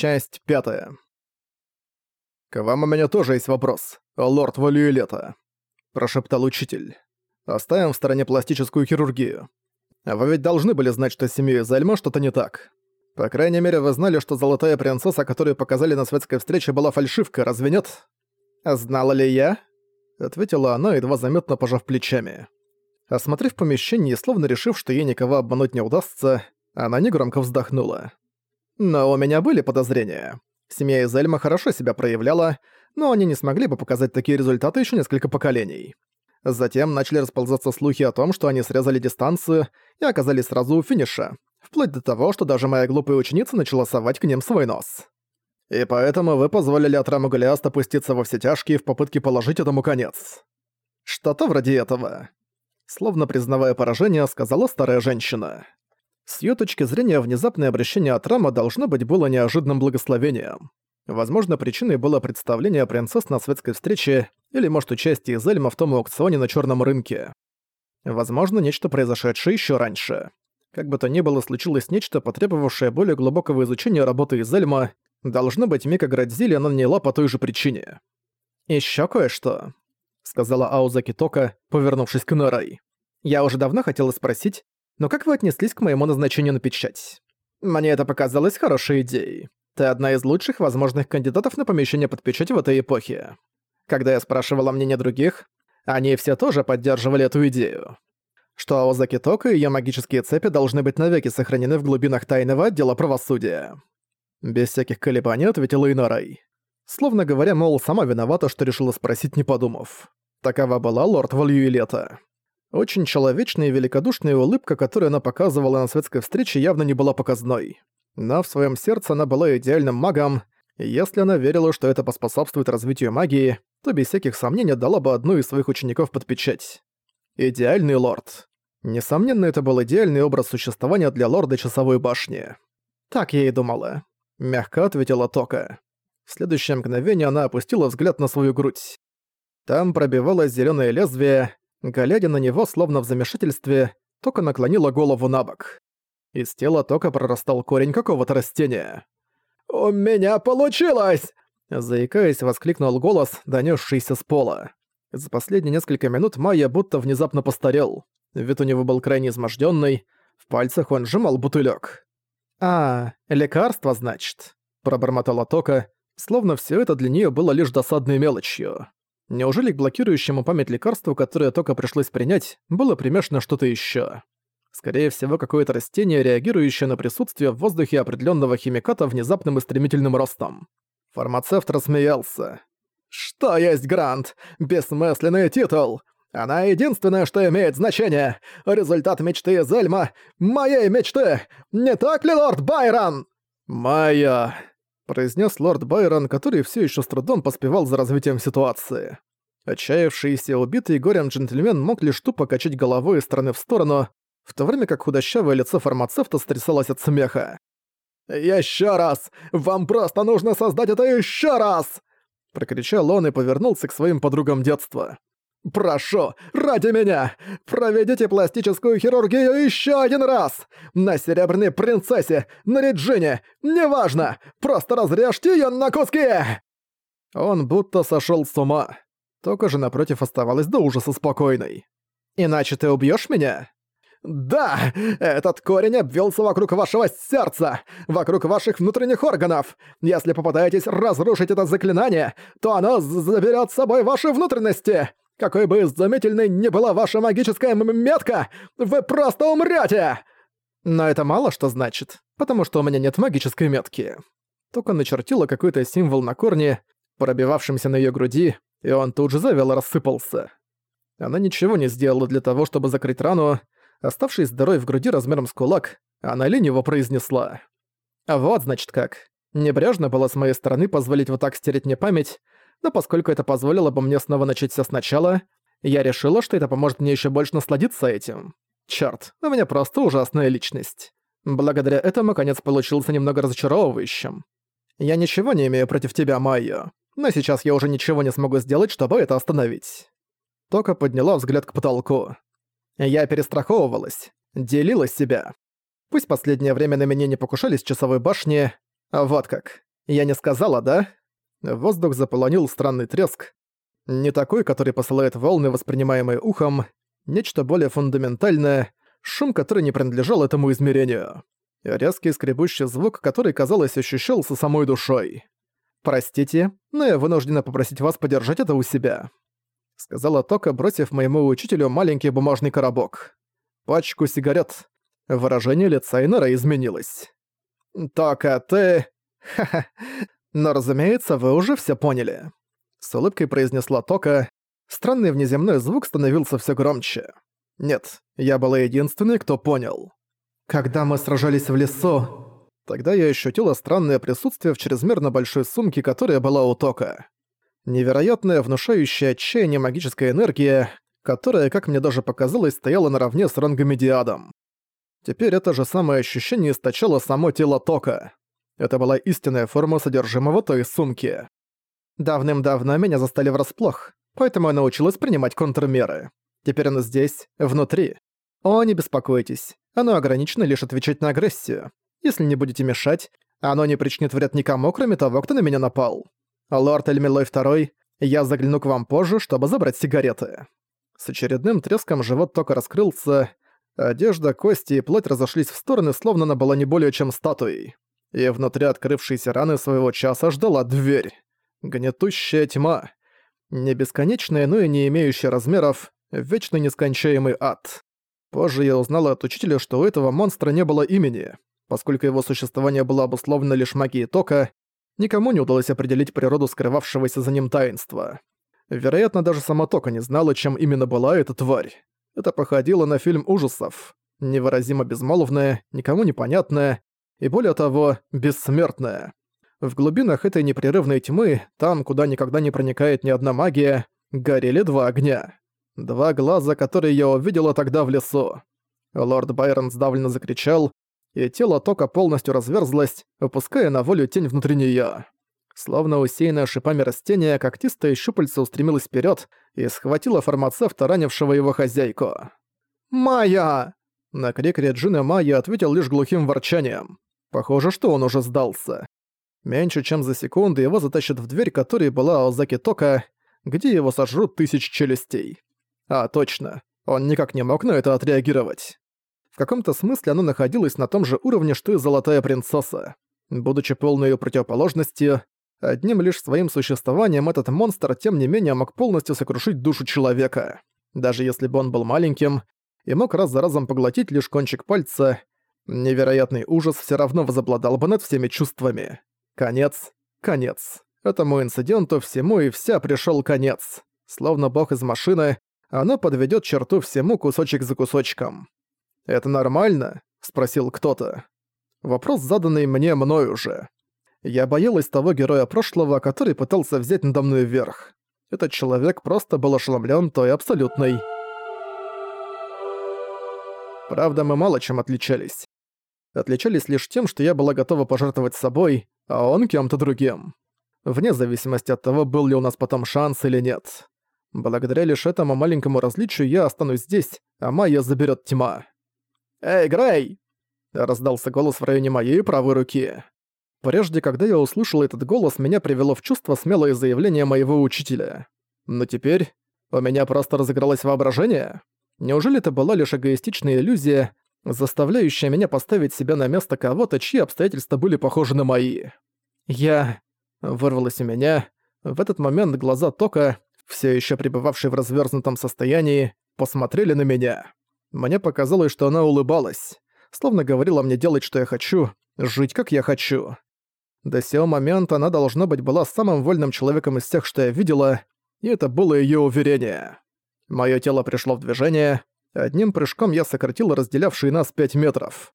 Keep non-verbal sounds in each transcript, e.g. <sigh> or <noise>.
Часть пятая. «К вам у меня тоже есть вопрос, лорд Валюэлета», – прошептал учитель. «Оставим в стороне пластическую хирургию. Вы ведь должны были знать, что с семьей Зальма что-то не так. По крайней мере, вы знали, что золотая принцесса, которую показали на светской встрече, была фальшивка, разве нет?» «Знала ли я?» – ответила она, едва заметно пожав плечами. Осмотрев помещение и словно решив, что ей никого обмануть не удастся, она негромко вздохнула. «Но у меня были подозрения. Семья из Эльма хорошо себя проявляла, но они не смогли бы показать такие результаты еще несколько поколений. Затем начали расползаться слухи о том, что они срезали дистанцию и оказались сразу у финиша, вплоть до того, что даже моя глупая ученица начала совать к ним свой нос. И поэтому вы позволили Атраму Голиаст опуститься во все тяжкие в попытке положить этому конец. Что-то вроде этого. Словно признавая поражение, сказала старая женщина. С её точки зрения, внезапное обращение от Рама должно быть было неожиданным благословением. Возможно, причиной было представление принцесс на светской встрече или, может, участие Зельма в том аукционе на чёрном рынке. Возможно, нечто произошедшее ещё раньше. Как бы то ни было, случилось нечто, потребовавшее более глубокого изучения работы Изельма. Должно быть, Мика Градзили она наняла по той же причине. «Ещё кое-что», — сказала Ауза Китока, повернувшись к Нарай. «Я уже давно хотела спросить, но как вы отнеслись к моему назначению на печать? Мне это показалось хорошей идеей. Ты одна из лучших возможных кандидатов на помещение под печать в этой эпохе. Когда я спрашивала мнение других, они все тоже поддерживали эту идею. Что Аозаки Тока и её магические цепи должны быть навеки сохранены в глубинах тайного отдела правосудия. Без всяких колебаний ответила Инарай. Словно говоря, мол, сама виновата, что решила спросить, не подумав. Такова была лорд Вальюилета. Очень человечная и великодушная улыбка, которую она показывала на светской встрече, явно не была показной. Но в своем сердце она была идеальным магом, и если она верила, что это поспособствует развитию магии, то без всяких сомнений дала бы одну из своих учеников под печать. Идеальный лорд. Несомненно, это был идеальный образ существования для лорда Часовой башни. Так я и думала. Мягко ответила Тока. В следующее мгновение она опустила взгляд на свою грудь. Там пробивалось зеленое лезвие, Глядя на него, словно в замешательстве, Тока наклонила голову на бок. Из тела Тока прорастал корень какого-то растения. «У меня получилось!» Заикаясь, воскликнул голос, донёсшийся с пола. За последние несколько минут Майя будто внезапно постарел. Вид у него был крайне измождённый, в пальцах он сжимал бутылёк. «А, лекарство, значит?» – пробормотала Тока, словно всё это для неё было лишь досадной мелочью. Неужели к блокирующему память лекарству, которое только пришлось принять, было примешано что-то еще? Скорее всего, какое-то растение, реагирующее на присутствие в воздухе определенного химиката внезапным и стремительным ростом. Фармацевт рассмеялся. «Что есть Грант? Бессмысленный титул! Она единственная, что имеет значение! Результат мечты Зельма — моей мечты! Не так ли, лорд Байрон?» «Моя...» произнес лорд Байрон, который все еще с трудом поспевал за развитием ситуации. Отчаявшийся убитый горем джентльмен мог лишь тупо качать головой из стороны в сторону, в то время как худощавое лицо фармацевта стрясалось от смеха. «Ещё раз! Вам просто нужно создать это ещё раз!» Прокричал он и повернулся к своим подругам детства. «Прошу, ради меня, проведите пластическую хирургию еще один раз! На Серебряной Принцессе, на Реджине, неважно! Просто разрежьте ее на куски!» Он будто сошел с ума. Только же напротив оставалась до ужаса спокойной. «Иначе ты убьешь меня?» «Да! Этот корень обвелся вокруг вашего сердца, вокруг ваших внутренних органов. Если попытаетесь разрушить это заклинание, то оно заберет с собой ваши внутренности. Какой бы изумительной ни была ваша магическая метка, вы просто умрете! Но это мало что значит, потому что у меня нет магической метки. Только начертила какой-то символ на корне, пробивавшемся на ее груди, и он тут же завел рассыпался. Она ничего не сделала для того, чтобы закрыть рану. Оставшись здоровой в груди размером с кулак, она лениво произнесла. «А вот, значит, как. Небрежно было с моей стороны позволить вот так стереть мне память, но поскольку это позволило бы мне снова начать все сначала, я решила, что это поможет мне еще больше насладиться этим. Чёрт, у меня просто ужасная личность. Благодаря этому конец получился немного разочаровывающим. Я ничего не имею против тебя, Майо, но сейчас я уже ничего не смогу сделать, чтобы это остановить. Тока подняла взгляд к потолку. Я перестраховывалась, делилась себя. Пусть последнее время на меня не покушались часовой башни, а вот как. Я не сказала, да? Воздух заполонил странный треск. Не такой, который посылает волны, воспринимаемые ухом, нечто более фундаментальное, шум, который не принадлежал этому измерению. Резкий скребущий звук, который, казалось, ощущался самой душой. «Простите, но я вынуждена попросить вас подержать это у себя», — сказала Тока, бросив моему учителю маленький бумажный коробок. Пачку сигарет. Выражение лица Инора изменилось. «Тока, ты...» <laughs> «Ха-ха, но, разумеется, вы уже все поняли», — с улыбкой произнесла Тока. Странный внеземной звук становился все громче. Нет, я была единственной, кто понял. Когда мы сражались в лесу, Тогда я ощутила странное присутствие в чрезмерно большой сумке, которая была у Тока. Невероятная, внушающая отчаяние магическая энергия, которая, как мне даже показалось, стояла наравне с рангомедиадом. Теперь это же самое ощущение источало само тело Тока. Это была истинная форма содержимого той сумки. Давным-давно меня застали врасплох, поэтому я научилась принимать контрмеры. Теперь оно здесь, внутри. О, не беспокойтесь, оно ограничено лишь отвечать на агрессию. Если не будете мешать, оно не причинит вред никому, кроме того, кто на меня напал. Лорд Эльмилой Второй, я загляну к вам позже, чтобы забрать сигареты». С очередным треском живот только раскрылся, одежда, кости и плоть разошлись в стороны, словно она была не более чем статуей. И внутри открывшейся раны своего часа ждала дверь. Гнетущая тьма. Не бесконечная, но и не имеющая размеров, вечно нескончаемый ад. Позже я узнал от учителя, что у этого монстра не было имени. Поскольку его существование было обусловлено лишь магией тока, никому не удалось определить природу скрывавшегося за ним таинства. Вероятно, даже сама Тока не знала, чем именно была эта тварь. Это походило на фильм ужасов. Невыразимо безмолвное, никому непонятное и, более того, бессмертное. В глубинах этой непрерывной тьмы, там, куда никогда не проникает ни одна магия, горели два огня. Два глаза, которые я увидела тогда в лесу. Лорд Байрон сдавленно закричал, и тело Тока полностью разверзлось, выпуская на волю тень внутри неё. Словно усеянное шипами растение, когтистое щупальце устремилось вперед и схватило фармацевта, ранившего его хозяйку. «Майя!» На крик Реджины Майя ответил лишь глухим ворчанием. Похоже, что он уже сдался. Меньше чем за секунду его затащат в дверь, которой была Озаки Тока, где его сожрут тысяч челюстей. А, точно. Он никак не мог на это отреагировать. В каком-то смысле оно находилось на том же уровне, что и Золотая Принцесса. Будучи полной её противоположностью, одним лишь своим существованием этот монстр тем не менее мог полностью сокрушить душу человека. Даже если бы он был маленьким и мог раз за разом поглотить лишь кончик пальца, невероятный ужас всё равно возобладал бы над всеми чувствами. Конец. Конец. Этому инциденту всему и вся пришёл конец. Словно бог из машины, оно подведёт черту всему кусочек за кусочком. «Это нормально?» — спросил кто-то. Вопрос, заданный мне мною уже. Я боялась того героя прошлого, который пытался взять надо мной верх. Этот человек просто был ошеломлен той абсолютной. Правда, мы мало чем отличались. Отличались лишь тем, что я была готова пожертвовать собой, а он кем-то другим. Вне зависимости от того, был ли у нас потом шанс или нет. Благодаря лишь этому маленькому различию я останусь здесь, а Майя заберет тьма. «Эй, Грей!» — раздался голос в районе моей правой руки. Прежде, когда я услышал этот голос, меня привело в чувство смелое заявление моего учителя. Но теперь у меня просто разыгралось воображение. Неужели это была лишь эгоистичная иллюзия, заставляющая меня поставить себя на место кого-то, чьи обстоятельства были похожи на мои? Я... Вырвалось у меня. В этот момент глаза Тока, все еще пребывавшие в разверзнутом состоянии, посмотрели на меня. Мне показалось, что она улыбалась, словно говорила мне делать, что я хочу, жить, как я хочу. До сего момента она, должно быть, была самым вольным человеком из тех, что я видела, и это было её уверение. Моё тело пришло в движение, одним прыжком я сократил разделявшие нас пять метров.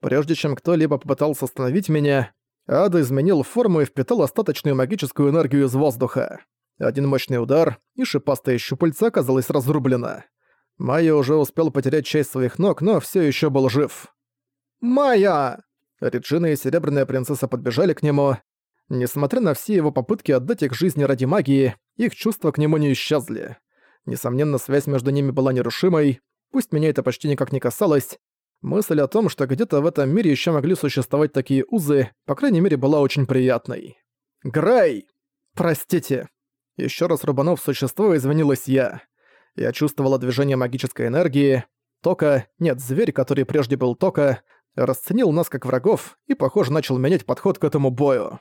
Прежде чем кто-либо попытался остановить меня, Ада изменил форму и впитал остаточную магическую энергию из воздуха. Один мощный удар, и шипастая щупальца оказалась разрублена. Майя уже успел потерять часть своих ног, но все еще был жив. «Майя!» Реджина и Серебряная Принцесса подбежали к нему. Несмотря на все его попытки отдать их жизни ради магии, их чувства к нему не исчезли. Несомненно, связь между ними была нерушимой, пусть меня это почти никак не касалось. Мысль о том, что где-то в этом мире еще могли существовать такие узы, по крайней мере, была очень приятной. «Грей!» «Простите!» Еще раз рубанув существо, извинилась я. Я чувствовала движение магической энергии. Тока, нет, зверь, который прежде был Тока, расценил нас как врагов и, похоже, начал менять подход к этому бою.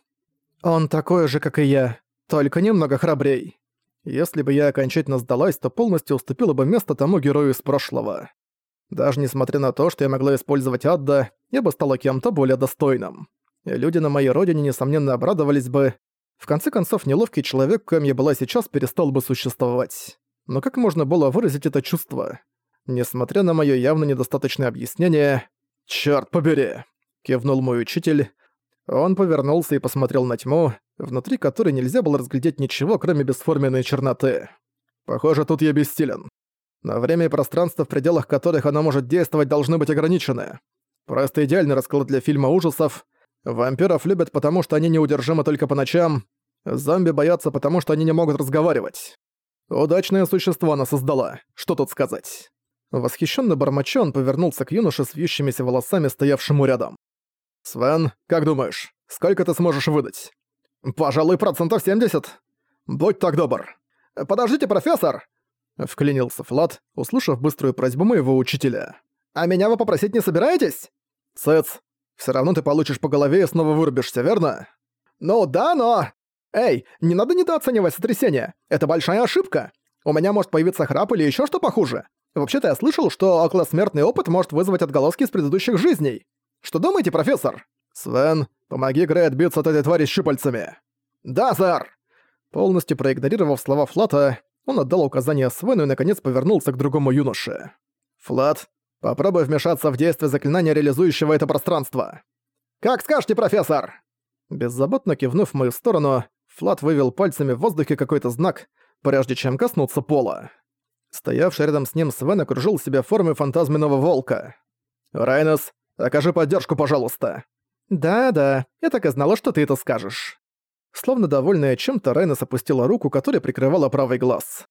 Он такой же, как и я, только немного храбрей. Если бы я окончательно сдалась, то полностью уступила бы место тому герою из прошлого. Даже несмотря на то, что я могла использовать Адда, я бы стала кем-то более достойным. И люди на моей родине, несомненно, обрадовались бы. В конце концов, неловкий человек, кем я была сейчас, перестал бы существовать. Но как можно было выразить это чувство? Несмотря на моё явно недостаточное объяснение... «Чёрт побери!» — кивнул мой учитель. Он повернулся и посмотрел на тьму, внутри которой нельзя было разглядеть ничего, кроме бесформенной черноты. «Похоже, тут я бессилен. Но время и пространство, в пределах которых оно может действовать, должны быть ограничены. Просто идеальный расклад для фильма ужасов. Вампиров любят, потому что они неудержимы только по ночам. Зомби боятся, потому что они не могут разговаривать. Удачное существо она создала, что тут сказать. Восхищенно бормоча он повернулся к юноше с вьющимися волосами, стоявшему рядом. «Свен, как думаешь, сколько ты сможешь выдать?» «Пожалуй, процентов 70. Будь так добр». «Подождите, профессор!» Вклинился Флат, услышав быструю просьбу моего учителя. «А меня вы попросить не собираетесь?» «Сэц, всё равно ты получишь по голове и снова вырубишься, верно?» «Ну да, но...» «Эй, не надо недооценивать сотрясение. Это большая ошибка. У меня может появиться храп или ещё что похуже. Вообще-то я слышал, что околосмертный опыт может вызвать отголоски из предыдущих жизней. Что думаете, профессор? Свен, помоги Грей отбиться от этой твари щупальцами. Да, сэр! Полностью проигнорировав слова Флата, он отдал указание Свену и наконец повернулся к другому юноше. «Флат, попробуй вмешаться в действие заклинания, реализующего это пространство». «Как скажете, профессор!» Беззаботно кивнув в мою сторону, Флат вывел пальцами в воздухе какой-то знак, прежде чем коснуться пола. Стоявший рядом с ним Свен окружил себя формой фантазменного волка. «Райнес, Окажи поддержку, пожалуйста». «Да-да, я так и знала, что ты это скажешь». Словно довольная чем-то, Райнес опустила руку, которая прикрывала правый глаз.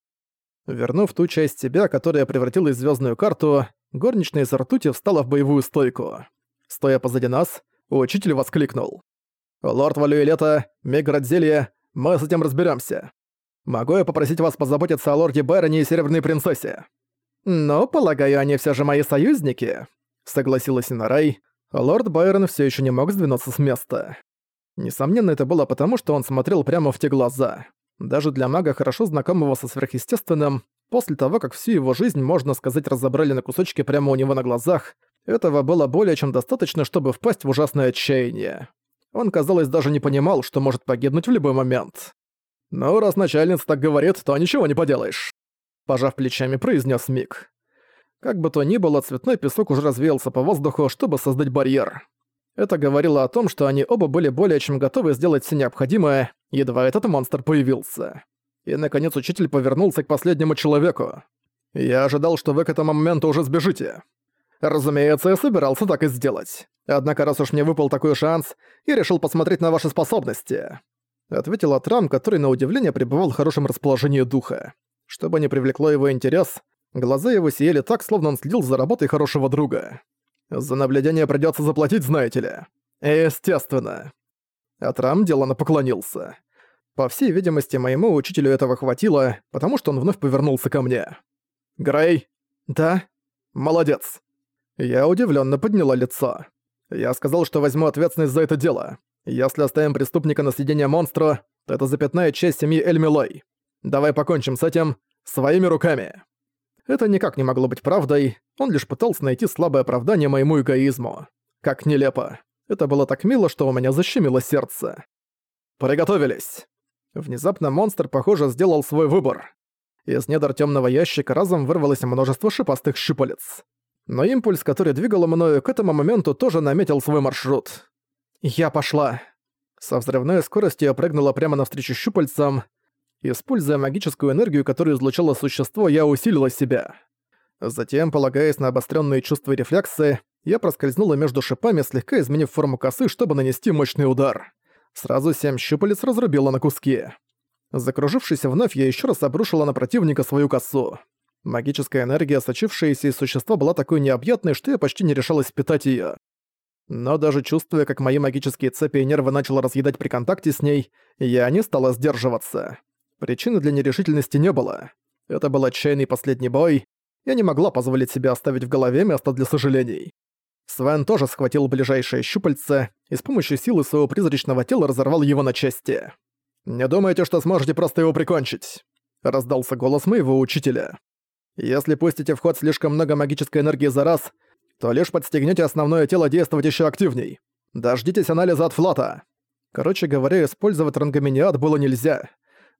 Вернув ту часть себя, которая превратилась в звездную карту, горничная из ртути встала в боевую стойку. Стоя позади нас, учитель воскликнул. «Лорд Валюэлета, Меградзелье, мы с этим разберемся. Могу я попросить вас позаботиться о лорде Байроне и Серебряной Принцессе?» «Ну, полагаю, они все же мои союзники», согласилась Инарай, а лорд Байрон все еще не мог сдвинуться с места. Несомненно, это было потому, что он смотрел прямо в те глаза. Даже для мага, хорошо знакомого со сверхъестественным, после того, как всю его жизнь, можно сказать, разобрали на кусочки прямо у него на глазах, этого было более чем достаточно, чтобы впасть в ужасное отчаяние. Он, казалось, даже не понимал, что может погибнуть в любой момент. «Ну, раз начальница так говорит, то ничего не поделаешь», — пожав плечами, произнес Мик. Как бы то ни было, цветной песок уже развеялся по воздуху, чтобы создать барьер. Это говорило о том, что они оба были более чем готовы сделать все необходимое, едва этот монстр появился. И, наконец, учитель повернулся к последнему человеку. «Я ожидал, что вы к этому моменту уже сбежите». «Разумеется, я собирался так и сделать. Однако, раз уж мне выпал такой шанс, я решил посмотреть на ваши способности», — ответил Атрам, который, на удивление, пребывал в хорошем расположении духа. Чтобы не привлекло его интерес, Глаза его сияли так, словно он следил за работой хорошего друга. «За наблюдение придётся заплатить, знаете ли?» «Естественно». Атрам делано поклонился. По всей видимости, моему учителю этого хватило, потому что он вновь повернулся ко мне. «Грей?» «Да?» «Молодец». Я удивлённо подняла лицо. Я сказал, что возьму ответственность за это дело. Если оставим преступника на съедение монстра, то это запятнает честь семьи Эльмилой. Давай покончим с этим своими руками. Это никак не могло быть правдой, он лишь пытался найти слабое оправдание моему эгоизму. Как нелепо. Это было так мило, что у меня защемило сердце. «Приготовились!» Внезапно монстр, похоже, сделал свой выбор. Из недр темного ящика разом вырвалось множество шипастых щупалец. Но импульс, который двигал мною к этому моменту, тоже наметил свой маршрут. Я пошла. Со взрывной скоростью я прыгнула прямо навстречу щупальцам, Используя магическую энергию, которую излучало существо, я усилила себя. Затем, полагаясь на обостренные чувства и рефлексы, я проскользнула между шипами, слегка изменив форму косы, чтобы нанести мощный удар. Сразу семь щупалец разрубила на куски. Закружившись вновь, я еще раз обрушила на противника свою косу. Магическая энергия, сочившаяся из существа, была такой необъятной, что я почти не решалась впитать её. Но даже чувствуя, как мои магические цепи и нервы начало разъедать при контакте с ней, я не стала сдерживаться. Причины для нерешительности не было. Это был отчаянный последний бой. Я не могла позволить себе оставить в голове место для сожалений. Свен тоже схватил ближайшее щупальце и с помощью силы своего призрачного тела разорвал его на части. «Не думайте, что сможете просто его прикончить», — раздался голос моего учителя. Если пустите в ход слишком много магической энергии за раз, то лишь подстегнете основное тело действовать еще активней. Дождитесь анализа от флота. Короче говоря, использовать рангоминиат было нельзя.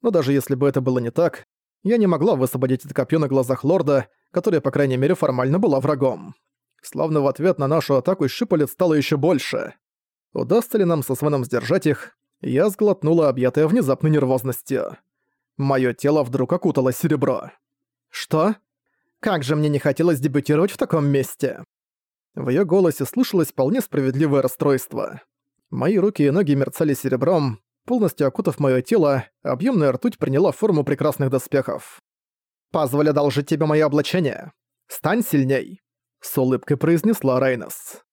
Но даже если бы это было не так, я не могла высвободить это копье на глазах лорда, которое, по крайней мере, формально была врагом. Словно в ответ на нашу атаку щупалец стало еще больше. Удастся ли нам со Свеном сдержать их, я сглотнула объятая внезапной нервозностью. Моё тело вдруг окутало серебро. «Что? Как же мне не хотелось дебютировать в таком месте!» В её голосе слышалось вполне справедливое расстройство. Мои руки и ноги мерцали серебром, полностью окутав моё тело, объёмная ртуть приняла форму прекрасных доспехов. «Позволь одолжить тебе моё облачение. Стань сильней!» С улыбкой произнесла Рейнос.